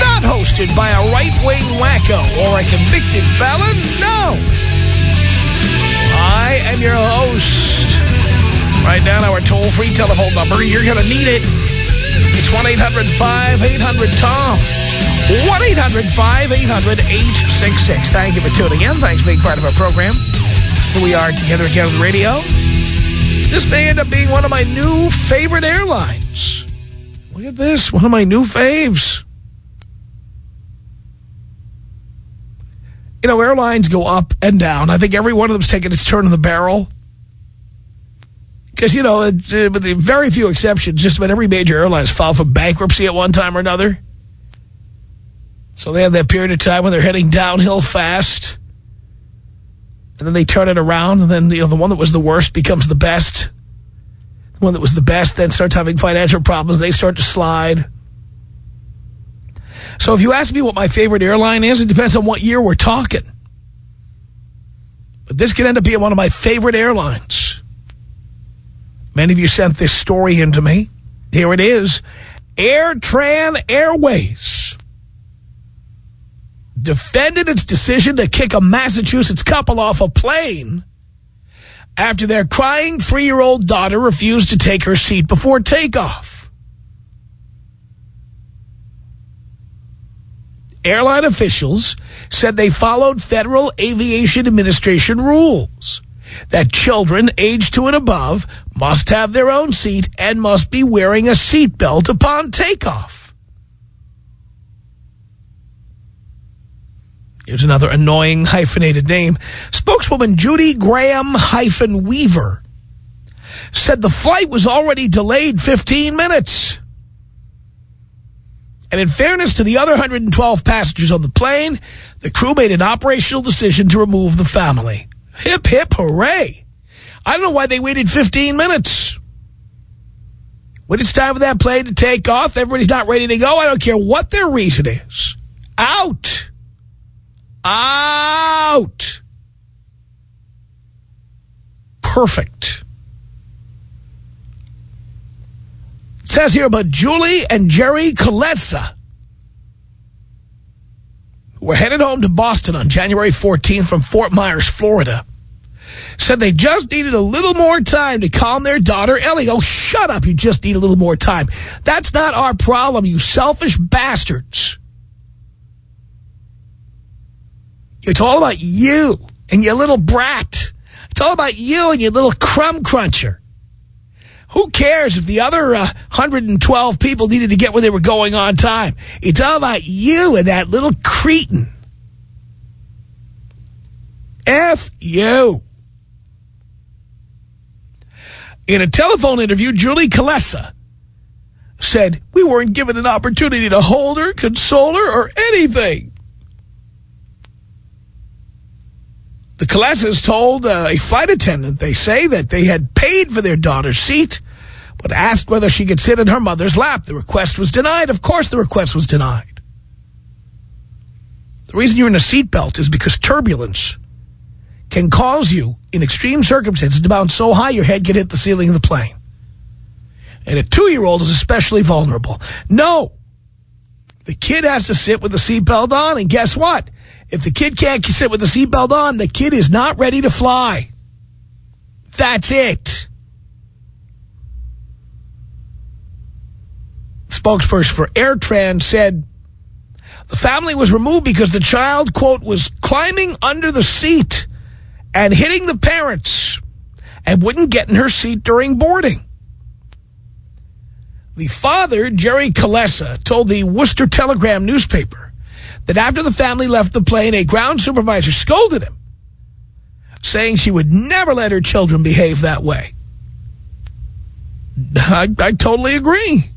not hosted by a right-wing wacko or a convicted felon. No. I am your host. Write down our toll-free telephone number. You're going to need it. It's 1-800-5800-TOM. 1-800-5800-866. Thank you for tuning in. Thanks for being part of our program. Here we are together again on the radio. This may end up being one of my new favorite airlines. Look at this. One of my new faves. You know, airlines go up and down. I think every one of them's taking its turn in the barrel. Because, you know, uh, with the very few exceptions, just about every major airline has filed for bankruptcy at one time or another. So they have that period of time when they're heading downhill fast. And then they turn it around, and then you know, the one that was the worst becomes the best. The one that was the best then starts having financial problems. They start to slide. So if you ask me what my favorite airline is, it depends on what year we're talking. But this could end up being one of my favorite airlines. Many of you sent this story in to me. Here it is. AirTran Airways defended its decision to kick a Massachusetts couple off a plane after their crying three-year-old daughter refused to take her seat before takeoff. Airline officials said they followed Federal Aviation Administration rules that children aged two and above must have their own seat and must be wearing a seatbelt upon takeoff. Here's another annoying hyphenated name. Spokeswoman Judy Graham hyphen Weaver said the flight was already delayed 15 minutes. And in fairness to the other 112 passengers on the plane, the crew made an operational decision to remove the family. Hip, hip, hooray. I don't know why they waited 15 minutes. When it's time for that plane to take off, everybody's not ready to go. I don't care what their reason is. Out. Out. Perfect. Says here about Julie and Jerry Kulesza. were headed home to Boston on January 14th from Fort Myers, Florida. Said they just needed a little more time to calm their daughter, Ellie. Oh, shut up. You just need a little more time. That's not our problem, you selfish bastards. It's all about you and your little brat. It's all about you and your little crumb cruncher. Who cares if the other uh, 112 people needed to get where they were going on time? It's all about you and that little cretin. F you. In a telephone interview, Julie Kulesza said, we weren't given an opportunity to hold her, console her, or anything. The Kuleszas told uh, a flight attendant, they say, that they had paid for their daughter's seat, but asked whether she could sit in her mother's lap. The request was denied. Of course the request was denied. The reason you're in a seatbelt is because turbulence can cause you, in extreme circumstances, to bounce so high your head can hit the ceiling of the plane. And a two-year-old is especially vulnerable. No. The kid has to sit with the seatbelt on, and guess what? If the kid can't sit with the seatbelt on, the kid is not ready to fly. That's it. Spokesperson for AirTran said the family was removed because the child, quote, was climbing under the seat and hitting the parents and wouldn't get in her seat during boarding. The father, Jerry Kulesza, told the Worcester Telegram newspaper that after the family left the plane, a ground supervisor scolded him, saying she would never let her children behave that way. I, I totally agree.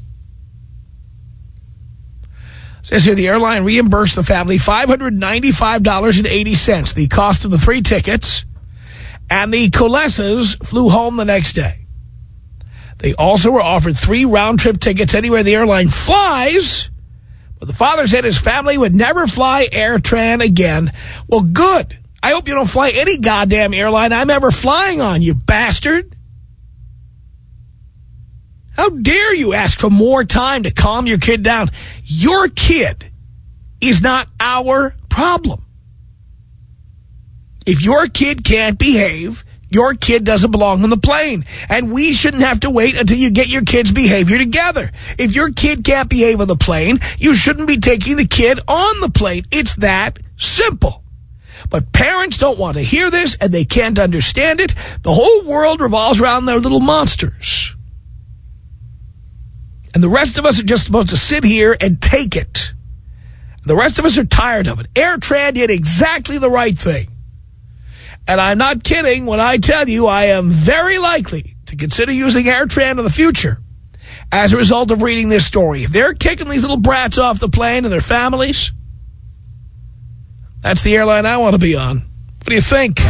Says here the airline reimbursed the family $595.80, the cost of the three tickets, and the Coleses flew home the next day. They also were offered three round-trip tickets anywhere the airline flies, but the father said his family would never fly AirTran again. Well, good. I hope you don't fly any goddamn airline I'm ever flying on, you bastard. How dare you ask for more time to calm your kid down? Your kid is not our problem. If your kid can't behave, your kid doesn't belong on the plane. And we shouldn't have to wait until you get your kid's behavior together. If your kid can't behave on the plane, you shouldn't be taking the kid on the plane. It's that simple. But parents don't want to hear this, and they can't understand it. The whole world revolves around their little monsters. And the rest of us are just supposed to sit here and take it. The rest of us are tired of it. AirTran did exactly the right thing. And I'm not kidding when I tell you I am very likely to consider using AirTran in the future as a result of reading this story. If they're kicking these little brats off the plane and their families, that's the airline I want to be on. What do you think? Tom,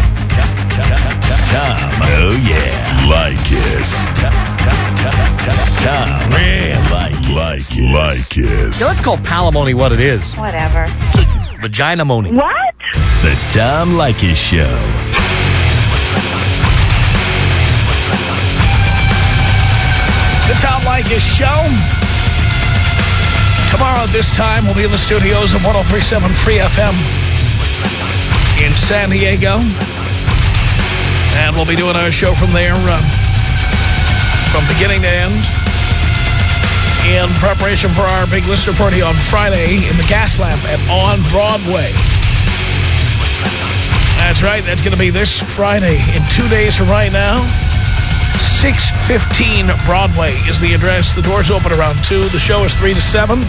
oh yeah, like Tom, yeah, like like like Yeah, let's call palimony what it is. Whatever. Vagina money. What? The Tom Leykis Show. The Tom Leykis Show. Tomorrow at this time, we'll be in the studios of 1037 Free FM in San Diego. And we'll be doing our show from there uh, from beginning to end in preparation for our big listener party on Friday in the Gaslamp at On Broadway. That's right. That's going to be this Friday in two days from right now. 615 Broadway is the address. The doors open around 2. The show is 3 to 7,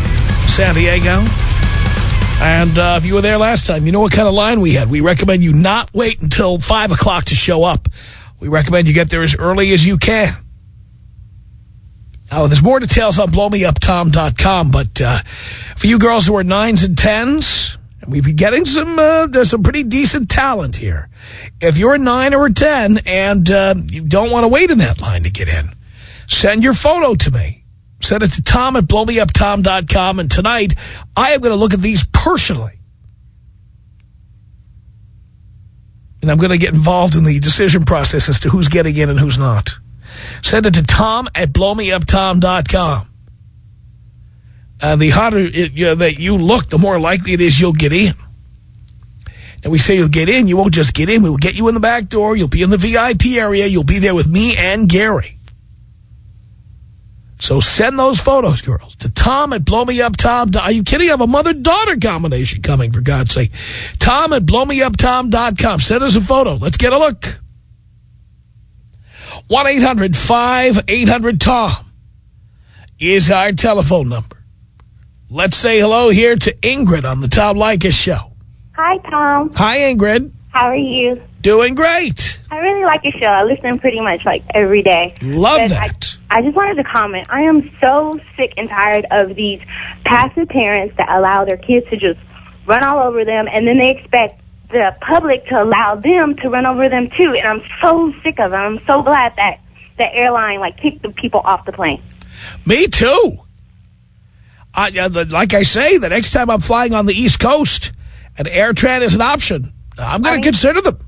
San Diego. And uh, if you were there last time, you know what kind of line we had. We recommend you not wait until 5 o'clock to show up. We recommend you get there as early as you can. Now, there's more details on blowmeuptom.com, but uh, for you girls who are 9s and 10s, and we've been getting some uh, some pretty decent talent here. If you're a 9 or a 10 and uh, you don't want to wait in that line to get in, send your photo to me. Send it to Tom at blowmeuptom.com. And tonight, I am going to look at these personally. And I'm going to get involved in the decision process as to who's getting in and who's not. Send it to Tom at blowmeuptom.com. And the hotter it, you know, that you look, the more likely it is you'll get in. And we say you'll get in, you won't just get in. We will get you in the back door. You'll be in the VIP area. You'll be there with me and Gary. So send those photos, girls, to Tom at blowmeuptom. Are you kidding? I have a mother-daughter combination coming, for God's sake. Tom at blowmeuptom.com. Send us a photo. Let's get a look. 1-800-5800-TOM is our telephone number. Let's say hello here to Ingrid on the Tom Leykis show. Hi, Tom. Hi, Ingrid. How are you? Doing great. I really like your show. I listen pretty much like every day. Love But that. I, I just wanted to comment. I am so sick and tired of these passive parents that allow their kids to just run all over them, and then they expect the public to allow them to run over them too. And I'm so sick of it. I'm so glad that the airline like kicked the people off the plane. Me too. I, uh, the, like I say, the next time I'm flying on the East Coast and AirTran is an option, I'm going to consider them.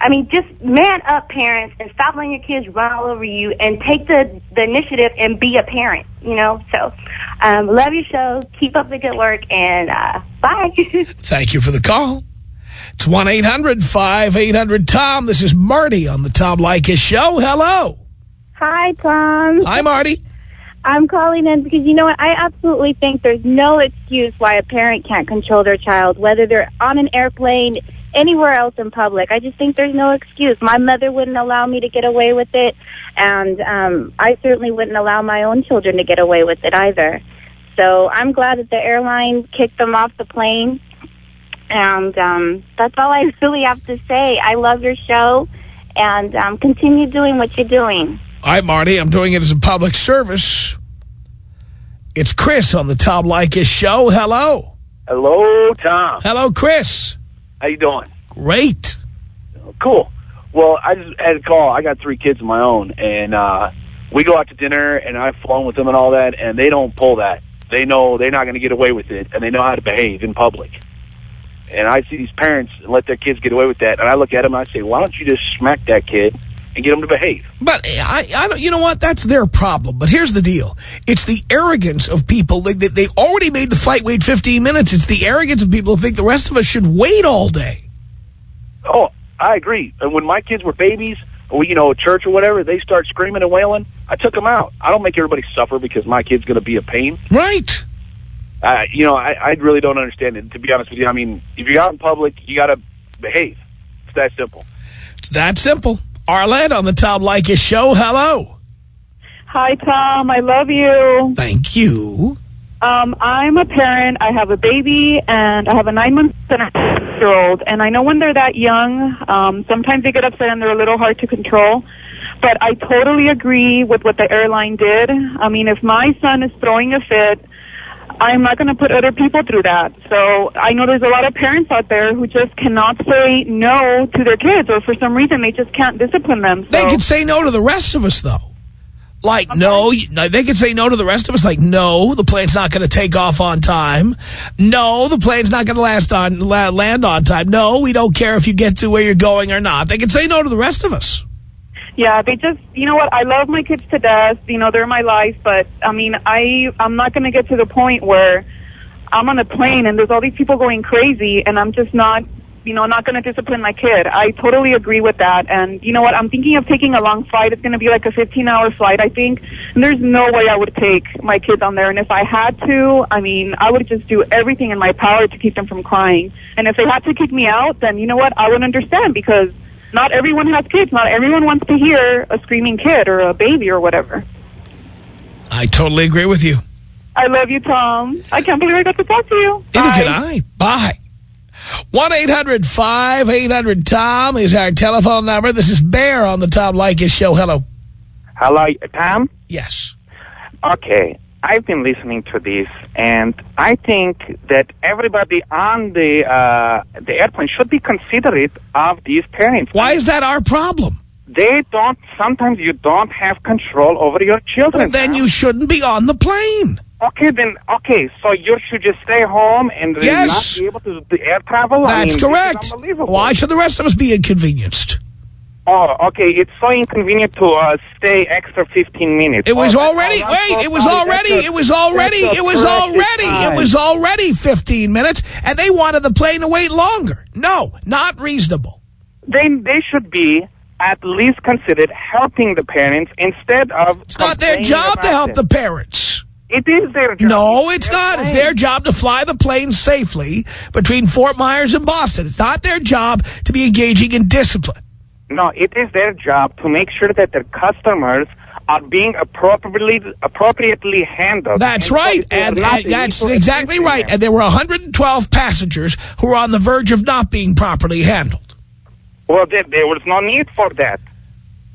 I mean, just man up, parents, and stop letting your kids run all over you, and take the the initiative and be a parent. You know. So, um, love your show. Keep up the good work, and uh, bye. Thank you for the call. It's 1-800-5800-TOM. This is Marty on the Tom Leykis show. Hello. Hi, Tom. Hi, Marty. I'm calling in because you know what? I absolutely think there's no excuse why a parent can't control their child, whether they're on an airplane, anywhere else in public. I just think there's no excuse. My mother wouldn't allow me to get away with it, and um, I certainly wouldn't allow my own children to get away with it either. So I'm glad that the airline kicked them off the plane. And um, that's all I really have to say. I love your show, and um, continue doing what you're doing. All right, Marty, I'm doing it as a public service. It's Chris on the Tom Leykis show. Hello. Hello, Tom. Hello, Chris. How you doing? Great. Cool. Well, I just had a call. I got three kids of my own, and uh, we go out to dinner, and I've flown with them and all that, and they don't pull that. They know they're not going to get away with it, and they know how to behave in public. And I see these parents let their kids get away with that, and I look at them and I say, why don't you just smack that kid and get them to behave? But I, I don't, you know what? That's their problem. But here's the deal. It's the arrogance of people. They, they, they already made the flight wait 15 minutes. It's the arrogance of people who think the rest of us should wait all day. Oh, I agree. And when my kids were babies, or you know, church or whatever, they start screaming and wailing. I took them out. I don't make everybody suffer because my kid's going to be a pain. Right. Uh, you know, I, I really don't understand it. To be honest with you, I mean, if you're out in public, you got to behave. It's that simple. It's that simple. Arlette on the Tom Leykis show. Hello. Hi, Tom. I love you. Thank you. Um, I'm a parent. I have a baby, and I have a nine-month and a half-year-old. And I know when they're that young, um, sometimes they get upset and they're a little hard to control. But I totally agree with what the airline did. I mean, if my son is throwing a fit, I'm not going to put other people through that. So I know there's a lot of parents out there who just cannot say no to their kids, or for some reason they just can't discipline them. So. They can say no to the rest of us, though. Like, no, no, they can say no to the rest of us. Like, no, the plane's not going to take off on time. No, the plane's not going to last on land on time. No, we don't care if you get to where you're going or not. They can say no to the rest of us. Yeah, they just, you know what? I love my kids to death. You know, they're my life. But I mean, I I'm not going to get to the point where I'm on a plane and there's all these people going crazy, and I'm just not, you know, not going to discipline my kid. I totally agree with that. And you know what? I'm thinking of taking a long flight. It's going to be like a 15 hour flight, I think. And there's no way I would take my kids on there. And if I had to, I mean, I would just do everything in my power to keep them from crying. And if they had to kick me out, then you know what? I would understand because not everyone has kids. Not everyone wants to hear a screaming kid or a baby or whatever. I totally agree with you. I love you, Tom. I can't believe I got to talk to you. Neither Bye. can I. Bye. 1-800-5800-TOM is our telephone number. This is Bear on the Tom Leykis show. Hello. Hello, Tom? Yes. Okay. I've been listening to this, and I think that everybody on the uh, the airplane should be considerate of these parents. Why is that our problem? They don't. Sometimes you don't have control over your children. Well, then you shouldn't be on the plane. Okay, then. Okay, so you should just stay home and Yes. not be able to do air travel. I That's mean, correct. Why should the rest of us be inconvenienced? Oh, okay. It's so inconvenient to uh, stay extra 15 minutes. It was Oh, already, wait, so it was already, a- it was already, that's a it was already, it was already 15 minutes, and they wanted the plane to wait longer. No, not reasonable. They they should be at least considered helping the parents instead of. It's not their job to help the parents. It is their job. No, it's not. It's their job to fly the plane safely between Fort Myers and Boston. It's not their job to be engaging in discipline. No, it is their job to make sure that their customers are being appropriately appropriately handled. That's And right. And, and that's exactly right. And there were 112 passengers who were on the verge of not being properly handled. Well, there, there was no need for that.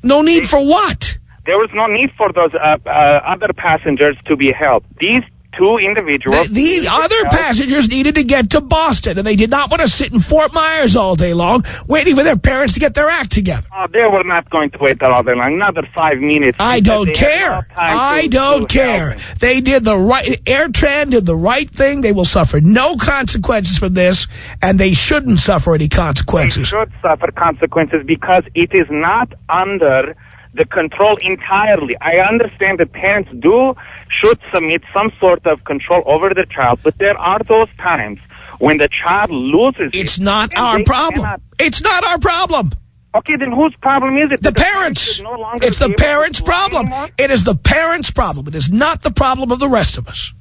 No need for what? There was no need for those uh, uh, other passengers to be helped. These two individuals. The, the other passengers needed to get to Boston, and they did not want to sit in Fort Myers all day long waiting for their parents to get their act together. Oh, they were not going to wait all day long. Another five minutes. I don't care. I to- don't to care. help. They did the right, AirTran did the right thing. They will suffer no consequences for this, and they shouldn't suffer any They consequences. should suffer consequences because it is not under the control entirely. I understand that parents do should submit some sort of control over the child, but there are those times when the child loses. It's it, not our problem. cannot- It's not our problem. Okay, then whose problem is it? The parents. no It's the parents' problem. anymore? It is the parents' problem. It is not the problem of the rest of us.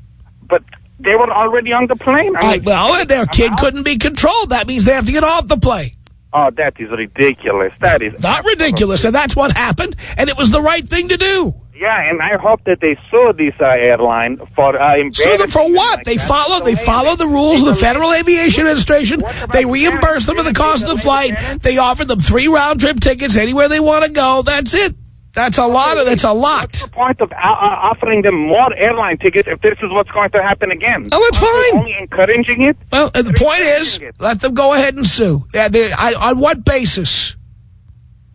But they were already on the plane. I I, well, their kid couldn't be controlled. That means they have to get off the plane. Oh, that is ridiculous. That is Not ridiculous, and that's what happened, and it was the right thing to do. Yeah, and I hope that they sue this uh, airline for uh, Sue them for what? like They follow. They follow the rules of the Federal Aviation Administration. They the reimburse them for the cost of the flight. They offer them three round trip tickets anywhere they want to go. That's it. That's a lot. Of, that's a lot. What's the point of uh, uh, offering them more airline tickets if this is what's going to happen again? Oh, it's Aren't fine. Only encouraging it. Well, uh, the point is, it. let them go ahead and sue. Yeah, they, I, on what basis?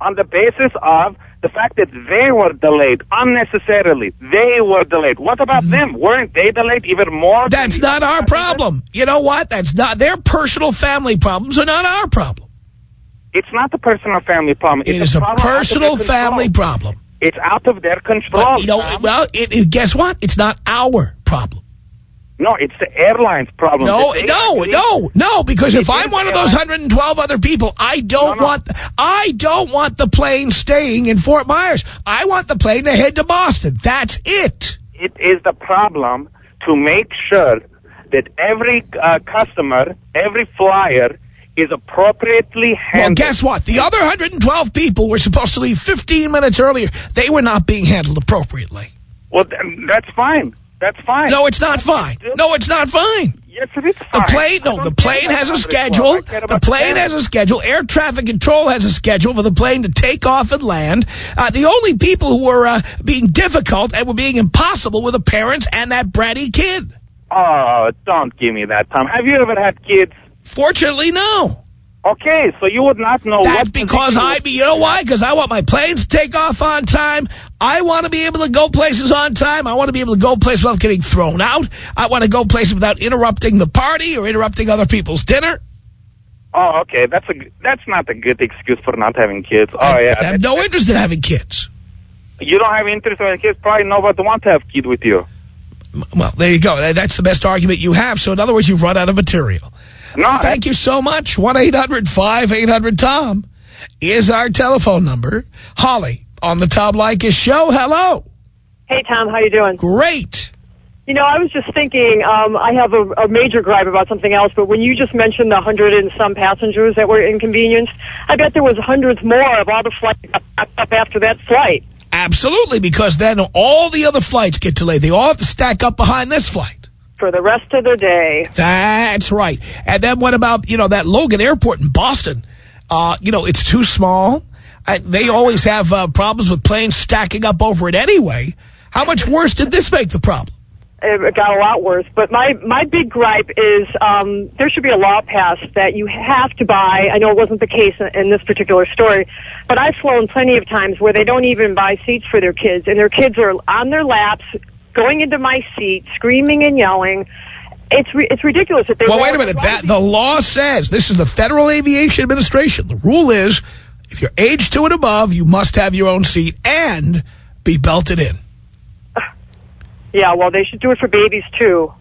on the basis of the fact that they were delayed unnecessarily. They were delayed. What about them? Weren't they delayed even more? That's not our problem. You know what? That's not their personal family problems are not our problem. It's not the personal family problem. It's It is a problem out personal family problem. It's out of their control. But, you know, Tom. well, it, it- guess what? It's not our problem. no, it's the airline's problem. No, they no, no, no, because if I'm one of those 112 other people, I don't No, no. want I don't want the plane staying in Fort Myers. I want the plane to head to Boston. That's it. It is the problem to make sure that every uh, customer, every flyer is appropriately handled. Well, guess what? The other 112 people were supposed to leave 15 minutes earlier. They were not being handled appropriately. Well, that's fine. That's fine. No, it's not fine. No, it's not fine. Yes, it is The plane, no, the plane has a schedule. The plane has a schedule. Air traffic control has a schedule for the plane to take off and land. Uh, the only people who were uh, being difficult and were being impossible were the parents and that bratty kid. Oh, don't give me that, Tom. Have you ever had kids? Fortunately, no. Okay, so you would not know That's what because I, you know why? Because I want my planes to take off on time. I want to be able to go places on time. I want to be able to go places without getting thrown out. I want to go places without interrupting the party or interrupting other people's dinner. Oh, okay. That's a that's not a good excuse for not having kids. Oh yeah. I have no interest in having kids. You don't have interest in having kids. Probably nobody want to have kid with you. Well, there you go. That's the best argument you have. So, in other words, you've run out of material. No. Thank you so much. 1-800-5800-TOM is our telephone number. Holly on the Tom Leykis show. Hello. Hey, Tom, how you doing? Great. You know, I was just thinking, um, I have a, a major gripe about something else, but when you just mentioned the hundred and some passengers that were inconvenienced, I bet there was hundreds more of all the flights up after that flight. Absolutely, because then all the other flights get delayed. They all have to stack up behind this flight. For the rest of the day. That's right. And then what about, you know, that Logan Airport in Boston? Uh, you know, it's too small. Uh, they always have uh, problems with planes stacking up over it anyway. How much worse did this make the problem? It got a lot worse. But my, my big gripe is um, there should be a law passed that you have to buy. I know it wasn't the case in, in this particular story, but I've flown plenty of times where they don't even buy seats for their kids, and their kids are on their laps, going into my seat, screaming and yelling. It's it's ridiculous that they. Well, wait a minute. That The law says, this is the Federal Aviation Administration. The rule is, if you're age two and above, you must have your own seat and be belted in. Yeah, well, they should do it for babies too.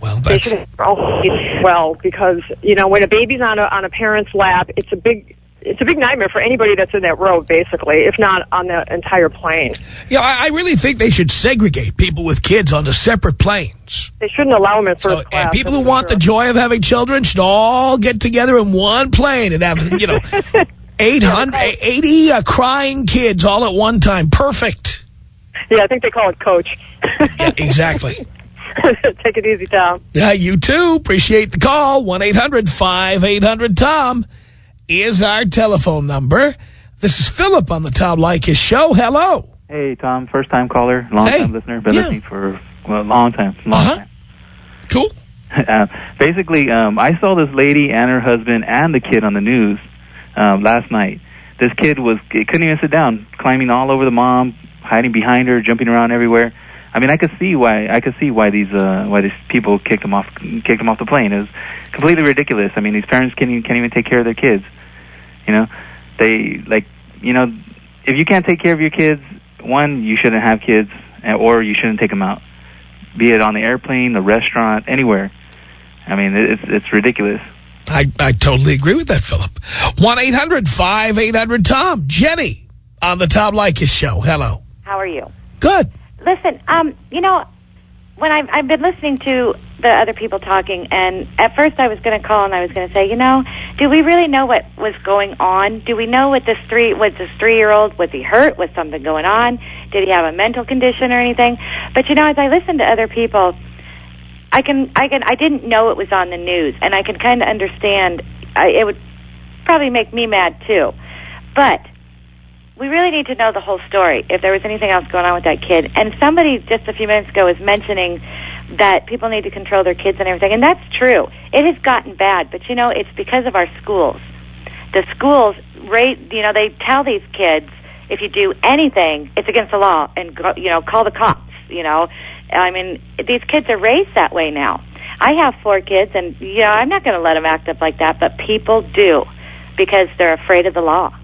Well, They should have their own seats as well because you know when a baby's on a on a parent's lap, it's a big it's a big nightmare for anybody that's in that row, basically, if not on the entire plane. Yeah, I, I really think they should segregate people with kids onto separate planes. They shouldn't allow them in first So, class. and people who want the joy of having children should all get together in one plane and have, you know, 800, 80 uh, crying kids all at one time. Perfect. Yeah, I think they call it coach. Yeah, exactly. Take it easy, Tom. Yeah, you too. Appreciate the call. 1-800-5800-TOM is our telephone number. This is Philip on the Tom Leykis show. Hello. Hey, Tom, first time caller, long Hey. time listener, been Yeah. listening for well, a long time, long Uh-huh. Cool. Uh, basically, um, I saw this lady and her husband and the kid on the news um, last night. This kid was couldn't even sit down, climbing all over the mom, hiding behind her, jumping around everywhere. I mean, I could see why I could see why these uh, why these people kicked him off kicked him off the plane. It was completely ridiculous. I mean, these parents can't even, can't even take care of their kids. You know, they like you know, if you can't take care of your kids, one, you shouldn't have kids, or you shouldn't take them out, be it on the airplane, the restaurant, anywhere. I mean, it's it's ridiculous. I, I totally agree with that, Philip. 1-800-5800-TOM. Jenny on the Tom Leykis show. Hello. How are you? Good. Listen, um, you know, when I've, I've been listening to the other people talking, and at first I was going to call and I was going to say, you know, do we really know what was going on? Do we know what this three was this three year old was he hurt? Was something going on? Did he have a mental condition or anything? But you know, as I listen to other people, I can I can I didn't know it was on the news, and I can kind of understand. I, it would probably make me mad too, but we really need to know the whole story. If there was anything else going on with that kid, and somebody just a few minutes ago was mentioning that people need to control their kids and everything, and that's true. It has gotten bad, but you know, it's because of our schools. The schools rate, you know, they tell these kids if you do anything, it's against the law, and you know, call the cops. You know, I mean, these kids are raised that way now. I have four kids, and you know, I'm not going to let them act up like that, but people do because they're afraid of the law.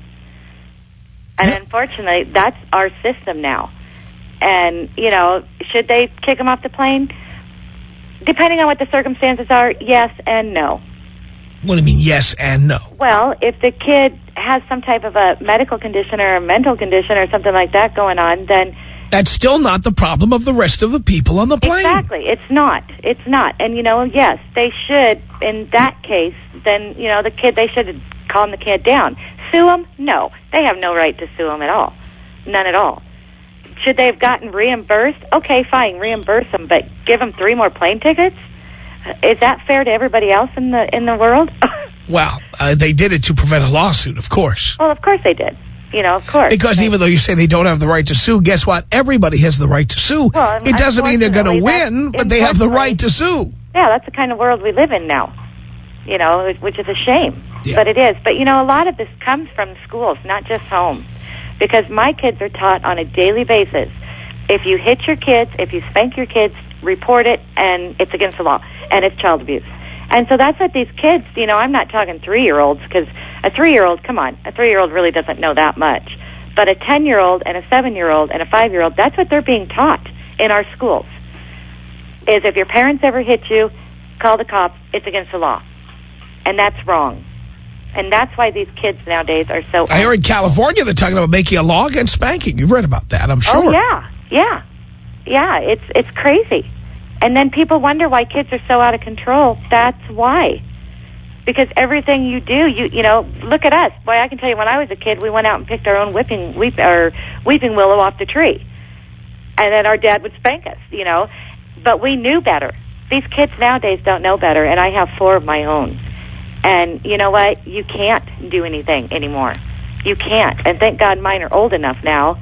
And unfortunately, that's our system now. And, you know, should they kick him off the plane? Depending on what the circumstances are, yes and no. What do you mean, yes and no? Well, if the kid has some type of a medical condition or a mental condition or something like that going on, then That's still not the problem of the rest of the people on the plane. Exactly. It's not. It's not. And, you know, yes, they should, in that case, then, you know, the kid, they should calm the kid down. Sue them? No. They have no right to sue them at all. None at all. Should they have gotten reimbursed? Okay, fine, reimburse them, but give them three more plane tickets? Is that fair to everybody else in the in the world? Well, uh, they did it to prevent a lawsuit, of course. well, of course they did. You know, of course. Because even though you say they don't have the right to sue, guess what? Everybody has the right to sue. Well, it doesn't mean they're going to win, but they have the right to sue. Yeah, that's the kind of world we live in now. You know, which is a shame. But it is. But you know, a lot of this comes from schools, not just home. Because my kids are taught on a daily basis. If you hit your kids, if you spank your kids, report it and it's against the law and it's child abuse. And so that's what these kids, you know, I'm not talking 3-year-olds because a 3-year-old, come on, a 3-year-old really doesn't know that much. But a 10-year-old and a 7-year-old and a 5-year-old, that's what they're being taught in our schools. Is if your parents ever hit you, call the cops, it's against the law. And that's wrong. And that's why these kids nowadays are so I hear in California they're talking about making a law against spanking. You've read about that, I'm oh, sure. Oh yeah, yeah, yeah. It's it's crazy, and then people wonder why kids are so out of control. That's why, because everything you do, you you know, look at us. Boy, I can tell you, when I was a kid, we went out and picked our own whipping weep or weeping willow off the tree, and then our dad would spank us. You know, but we knew better. These kids nowadays don't know better, and I have four of my own. And you know what? You can't do anything anymore. You can't. And thank God mine are old enough now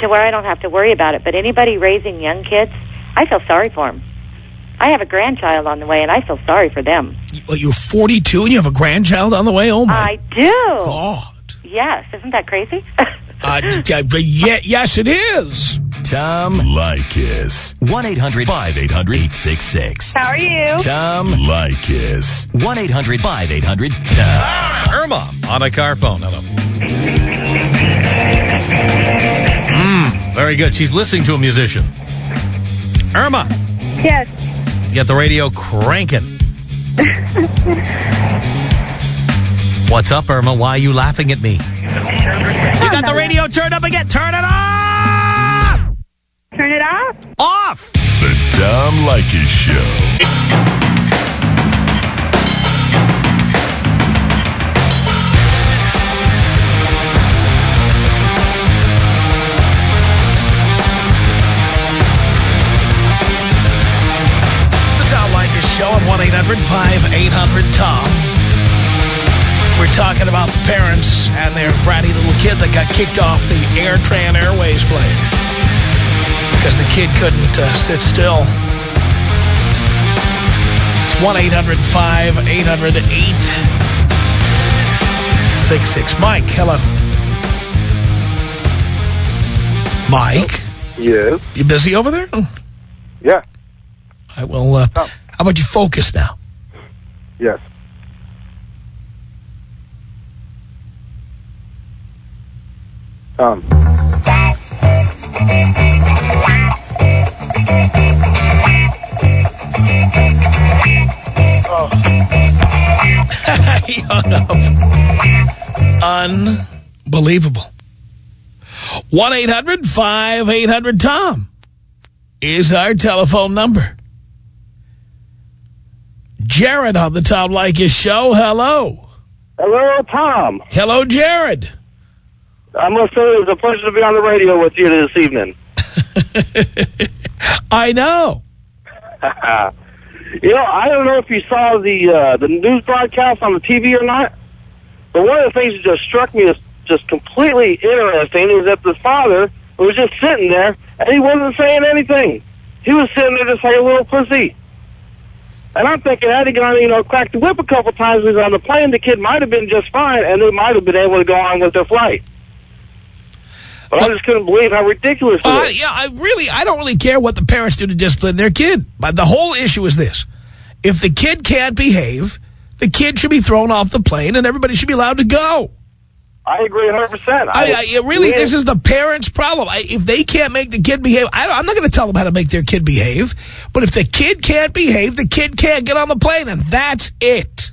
to where I don't have to worry about it. But anybody raising young kids, I feel sorry for them. I have a grandchild on the way, and I feel sorry for them. You're 42 and you have a grandchild on the way? Oh, my I do. God. Yes, isn't that crazy? Uh, yeah, yes, it is. Tom Leykis. 1-800-5800-866. How are you? Tom Leykis. 1-800-5800-TOM. Irma on a car phone. Hello. Mm, very good. She's listening to a musician. Irma, Yes. get the radio cranking. What's up, Irma? Why are you laughing at me? You got the radio turned up again. Turn it off! Turn it off? Off! The Tom Leykis Show. The Tom Leykis Show at 1-800-5800-TOM. We're talking about the parents and their bratty little kid that got kicked off the AirTran Airways plane because the kid couldn't uh, sit still. It's 1-800-5800-866. Mike, hello. Mike? Yes. You busy over there? Yeah. I will. Uh, How about you focus now? Yes. Um. He hung up. Unbelievable. 1-800-5800-TOM is our telephone number. Jared on the Tom Leykis show. Hello. Hello, Tom. Hello, Jared. I must say it was a pleasure to be on the radio with you this evening. I know. you know, I don't know if you saw the uh, the news broadcast on the TV or not, but one of the things that just struck me as just completely interesting is that the father was just sitting there and he wasn't saying anything. He was sitting there just like a little pussy. And I'm thinking, had he gone, you know, cracked the whip a couple times when he was on the plane, the kid might have been just fine, and they might have been able to go on with their flight. But I just couldn't believe how ridiculous Uh, is. yeah, I really, I don't really care what the parents do to discipline their kid. But the whole issue is this. If the kid can't behave, the kid should be thrown off the plane and everybody should be allowed to go. I agree 100%. I, I, really, this is the parents' problem. I, if they can't make the kid behave, I, I'm not going to tell them how to make their kid behave. But if the kid can't behave, the kid can't get on the plane, and that's it.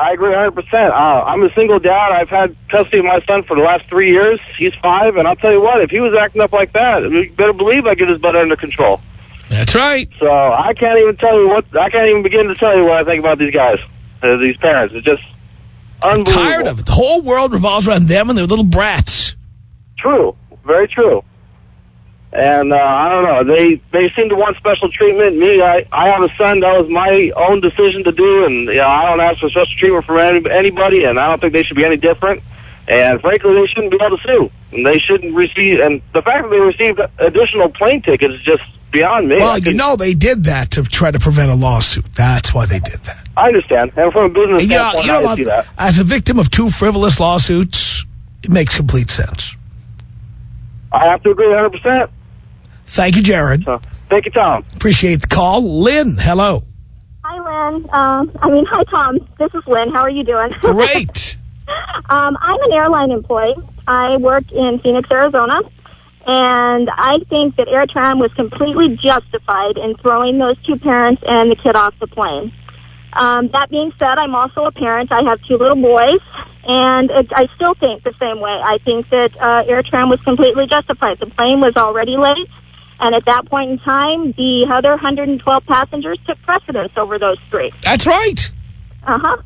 I agree 100%. Uh, I'm a single dad. I've had custody of my son for the last three years. He's five, and I'll tell you what, if he was acting up like that, you better believe I get his butt under control. That's right. So I can't even tell you what, I can't even begin to tell you what I think about these guys, uh, these parents. It's just unbelievable. Tired of it. The whole world revolves around them and their little brats. True. Very true. And uh, I don't know. They they seem to want special treatment. Me, I I have a son. That was my own decision to do, and you know, I don't ask for special treatment from any, anybody, and I don't think they should be any different. And frankly, they shouldn't be able to sue, and they shouldn't receive. And the fact that they received additional plane tickets is just beyond me. Well, you know they did that to try to prevent a lawsuit. That's why they did that. I understand, and from a business And, you know, standpoint, you know I see that. As a victim of two frivolous lawsuits, it makes complete sense. I have to agree 100. Percent Thank you, Jared. Thank you, Tom. Appreciate the call. Lynn, hello. Hi, Lynn. Um, I mean, hi, Tom. This is Lynn. How are you doing? Great. um, I'm an airline employee. I work in Phoenix, Arizona. And I think that AirTran was completely justified in throwing those two parents and the kid off the plane. Um, that being said, I'm also a parent. I have two little boys, and it, I still think the same way. I think that uh, AirTran was completely justified. The plane was already late, and at that point in time, the other 112 passengers took precedence over those three. That's right. Uh huh.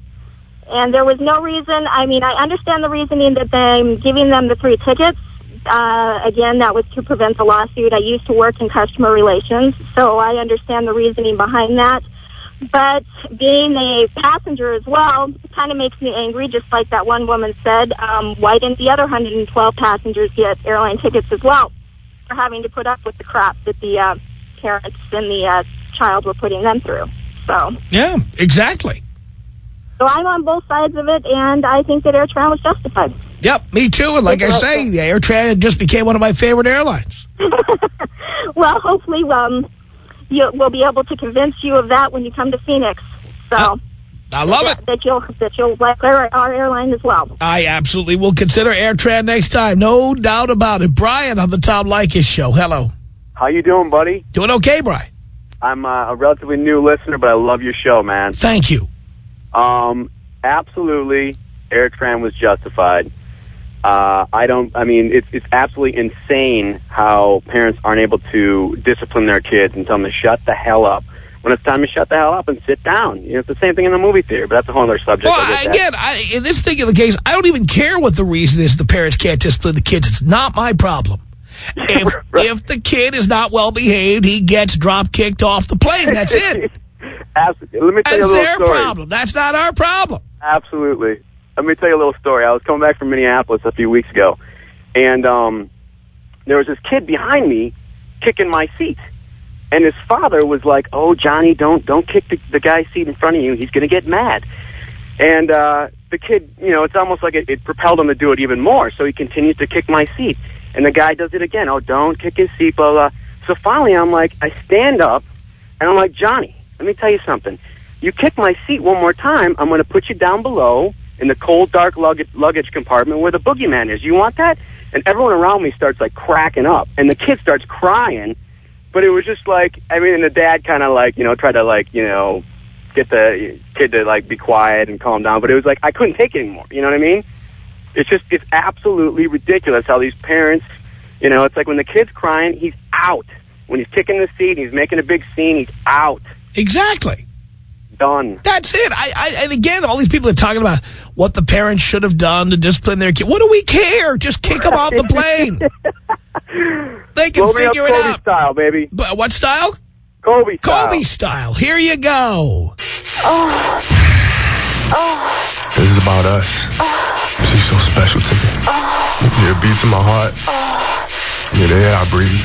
And there was no reason. I mean, I understand the reasoning that them giving them the three tickets. Uh, again, that was to prevent the lawsuit. I used to work in customer relations, so I understand the reasoning behind that. But being a passenger as well kind of makes me angry, just like that one woman said. Um, why didn't the other 112 passengers get airline tickets as well for having to put up with the crap that the uh, parents and the uh, child were putting them through? So. Yeah, exactly. So I'm on both sides of it, and I think that AirTran was justified. Yep, me too. And like I say, the AirTran just became one of my favorite airlines. well, hopefully, um, you, we'll be able to convince you of that when you come to Phoenix. So I love that, That you'll that you'll like our, our airline as well. I absolutely will consider AirTran next time. No doubt about it. Brian on the Tom Leykis show. Hello. How you doing, buddy? Doing okay, Brian. I'm uh, a relatively new listener, but I love your show, man. Thank you. Um, absolutely, AirTran was justified. Uh, I don't. I mean, it's it's absolutely insane how parents aren't able to discipline their kids and tell them to shut the hell up when it's time to shut the hell up and sit down. You know, it's the same thing in the movie theater, but that's a whole other subject. Well, I again, I, in this particular case, I don't even care what the reason is the parents can't discipline the kids. It's not my problem. If, if the kid is not well behaved, he gets drop kicked off the plane. That's it. Absolutely. Let me tell you a That's little their story. problem. That's not our problem. Absolutely. Let me tell you a little story. I was coming back from Minneapolis a few weeks ago, and um, there was this kid behind me kicking my seat, and his father was like, "Oh, Johnny, don't don't kick the, the guy's seat in front of you. He's going to get mad." And uh, the kid, you know, it's almost like it, it propelled him to do it even more. So he continues to kick my seat, and the guy does it again. Oh, don't kick his seat, blah blah. So finally, I'm like, I stand up, and I'm like, Johnny, let me tell you something. You kick my seat one more time, I'm going to put you down below in the cold, dark luggage, luggage compartment where the boogeyman is. You want that? And everyone around me starts like cracking up, and the kid starts crying. But it was just like, I mean, and the dad kind of like, you know, tried to like, you know, get the kid to like be quiet and calm down. But it was like I couldn't take it anymore. You know what I mean? It's just it's absolutely ridiculous how these parents, you know, it's like when the kid's crying, he's out. When he's kicking the seat, and he's making a big scene, he's out. Exactly. Done. That's it. I, I and again, all these people are talking about what the parents should have done to discipline their kid. What do we care? Just kick them off the plane. they can Blow me up figure it Kobe out. style, baby. But what style? Kobe style. Kobe style. Here you go. Oh. Oh. This is about us. Oh. She's so special to me. Yeah, beats in my heart. Yeah, the air I breathe.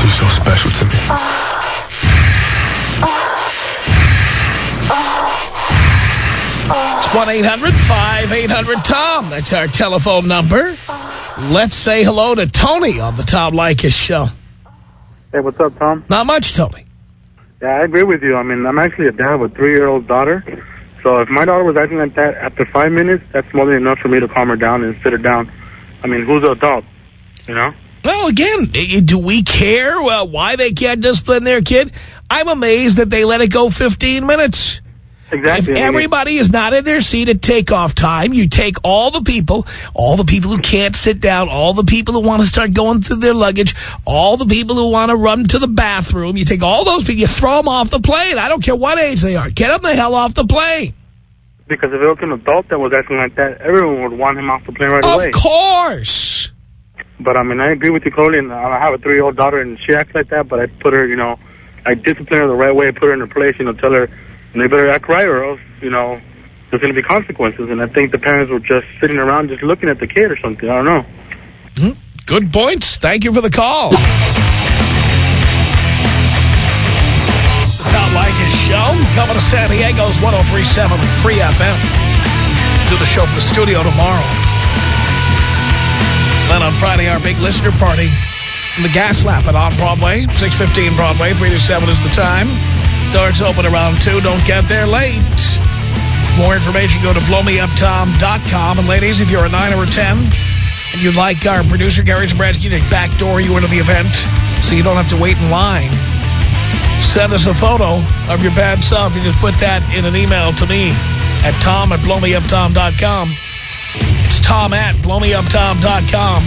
She's so special to me. 1-800-5800-TOM. That's our telephone number. Let's say hello to Tony on the Tom Leykis show. Hey, what's up, Tom? Not much, Tony. Yeah, I agree with you. I mean, I'm actually a dad with a three-year-old daughter. So if my daughter was acting like that after five minutes, that's more than enough for me to calm her down and sit her down. I mean, who's the adult? You know? Well, again, eh, do we care well, why they can't discipline their kid? I'm amazed that they let it go 15 minutes. Exactly. If everybody is not in their seat at takeoff time, you take all the people, all the people who can't sit down, all the people who want to start going through their luggage, all the people who want to run to the bathroom, you take all those people, you throw them off the plane. I don't care what age they are. Get them the hell off the plane. Because if it was an adult that was acting like that, everyone would want him off the plane right Of away. Of course. But I mean, I agree with you, Cody. And I have a three-year-old daughter, and she acts like that. But I put her, you know, I discipline her the right way, put her in her place. You know, tell her they better act right, or else, you know, there's going to be consequences. And I think the parents were just sitting around, just looking at the kid or something. I don't know. Hmm? Good points. Thank you for the call. Tom Leykis show coming to San Diego's 1037 Free FM. Do the show from the studio tomorrow. Then on Friday, our big listener party in the Gaslamp at On Broadway, 615 Broadway, 3 to 7 is the time. Doors open around 2. Don't get there late. More information, go to blowmeuptom.com. And ladies, if you're a 9 or a 10 and you'd like our producer, Gary Zabransky, to backdoor you into the event so you don't have to wait in line, send us a photo of your bad self. You just put that in an email to me at tom at blowmeuptom.com. It's tom at blowmeuptom.com.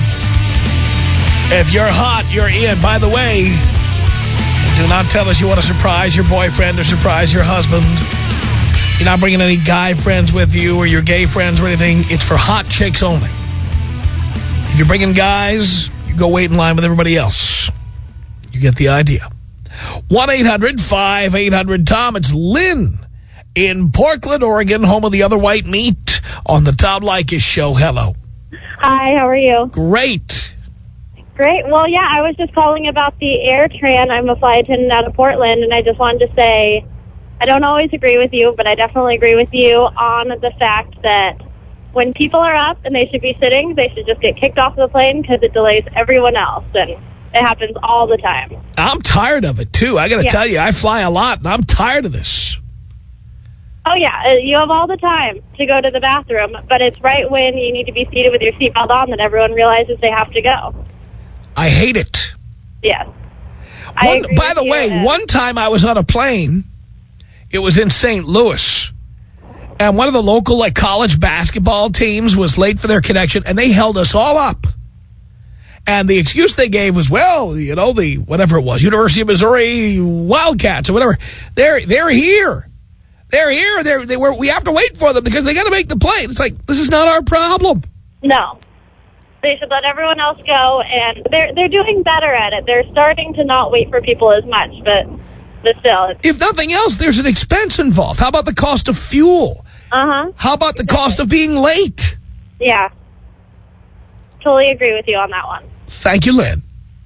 If you're hot, you're in. By the way, do not tell us you want to surprise your boyfriend or surprise your husband. You're not bringing any guy friends with you or your gay friends or anything. It's for hot chicks only. If you're bringing guys, you go wait in line with everybody else. You get the idea. 1-800-5800-TOM. It's Lynn in Portland, Oregon, home of the other white meat on the Tom Leykis show. Hello. Hi, how are you? Great. Great. Well, yeah, I was just calling about the AirTran. I'm a flight attendant out of Portland, and I just wanted to say I don't always agree with you, but I definitely agree with you on the fact that when people are up and they should be sitting, they should just get kicked off the plane because it delays everyone else, and it happens all the time. I'm tired of it, too. I got to Yeah. tell you, I fly a lot, and I'm tired of this. Oh, yeah, uh, you have all the time to go to the bathroom, but it's right when you need to be seated with your seatbelt on that everyone realizes they have to go. I hate it. Yes. One, by the way, and- one time I was on a plane. It was in St. Louis. And one of the local like college basketball teams was late for their connection, and they held us all up. And the excuse they gave was, well, you know, the whatever it was, University of Missouri Wildcats or whatever. They're they're here. They're here. They're they were we have to wait for them because they got to make the plane. It's like this is not our problem. No. They should let everyone else go, and they're they're doing better at it. They're starting to not wait for people as much, but but still, it's, If nothing else, there's an expense involved. How about the cost of fuel? uh huh, How about the cost of being late? yeah. Totally agree with you on that one. Thank you, Lynn.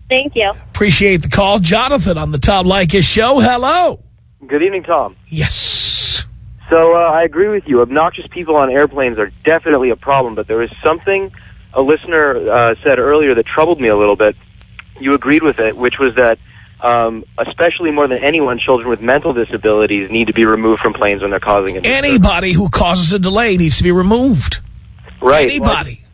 Thank you. Appreciate the call. Jonathan on the Tom Leykis show. Hello. Good evening, Tom. Yes. So uh, I agree with you. Obnoxious people on airplanes are definitely a problem, but there is something a listener uh, said earlier that troubled me a little bit. You agreed with it, which was that, um, especially more than anyone, children with mental disabilities need to be removed from planes when they're causing a Anybody who causes a delay needs to be removed. Right. Anybody.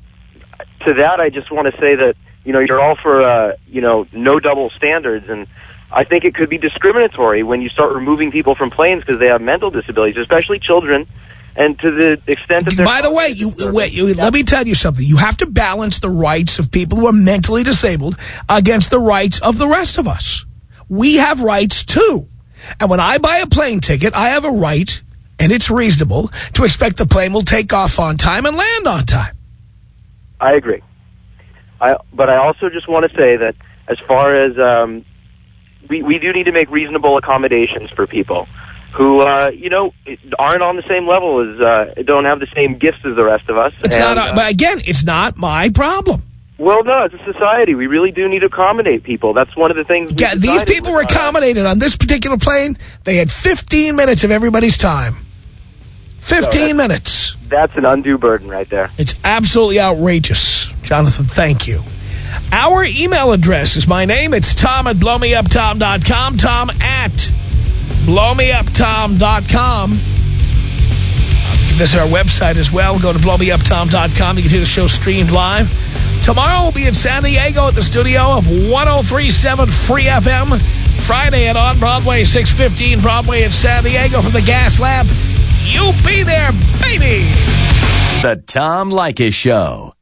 to that, I just want to say that you know you're all for uh, you know no double standards, and I think it could be discriminatory when you start removing people from planes because they have mental disabilities, especially children, and to the extent that they're By the way, you, wait, you, let me tell you something. You have to balance the rights of people who are mentally disabled against the rights of the rest of us. We have rights too. And when I buy a plane ticket, I have a right, and it's reasonable, to expect the plane will take off on time and land on time. I agree. I, but I also just want to say that as far as um, we, we do need to make reasonable accommodations for people. Who, uh, you know, aren't on the same level as, uh, don't have the same gifts as the rest of us. It's And, not, uh, but again, it's not my problem. well, no, as a society, we really do need to accommodate people. That's one of the things. Yeah, these people were accommodated on this particular plane. They had 15 minutes of everybody's time. 15 minutes. That's an undue burden right there. It's absolutely outrageous. Jonathan, thank you. Our email address is my name. It's Tom at blowmeuptom.com. Tom at blowmeuptom.com. Visit our website as well. Go to blowmeuptom.com. You can hear the show streamed live. Tomorrow we'll be in San Diego at the studio of 1037 Free FM. Friday at On Broadway, 615 Broadway in San Diego from the Gas Lab. You be there, baby! The Tom Leykis Show.